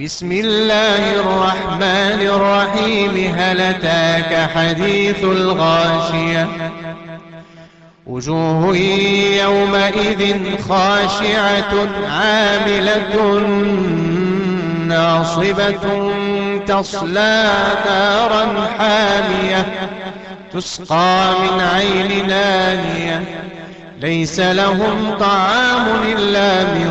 بسم الله الرحمن الرحيم. هل أتاك حديث الغاشية؟ وجوه يومئذ خاشعة عاملة ناصبة تصلى نارا حامية تسقى من عين نانية. ليس لهم طعام إلا من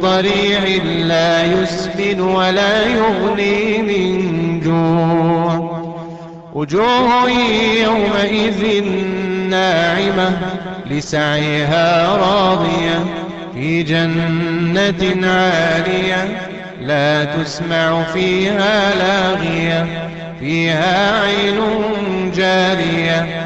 ضريع لا يسمن ولا يغني من جوع. وجوه يومئذ ناعمة لسعيها راضية في جنة عالية لا تسمع فيها لاغية فيها عين جارية